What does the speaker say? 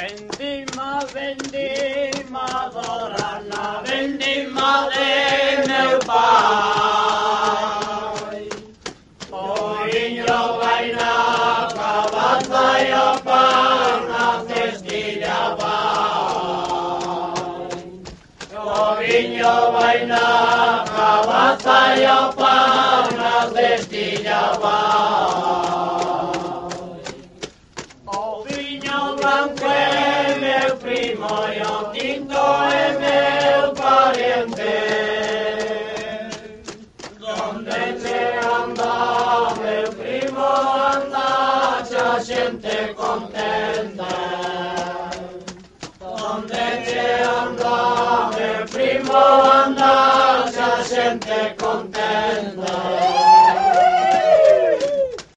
Bendim-me, bendim-me, adorant-la, bendim-me de meu pai. Ovinho vai na cabata e o pão na cestilha vai. Ovinho vai na cabata e o pão na cestilha vai. O vinho branco é meu primo e meu pariente. Donde te anda, meu primo anda, ya siente contenta. Donde te anda, meu primo anda, ya siente contenta.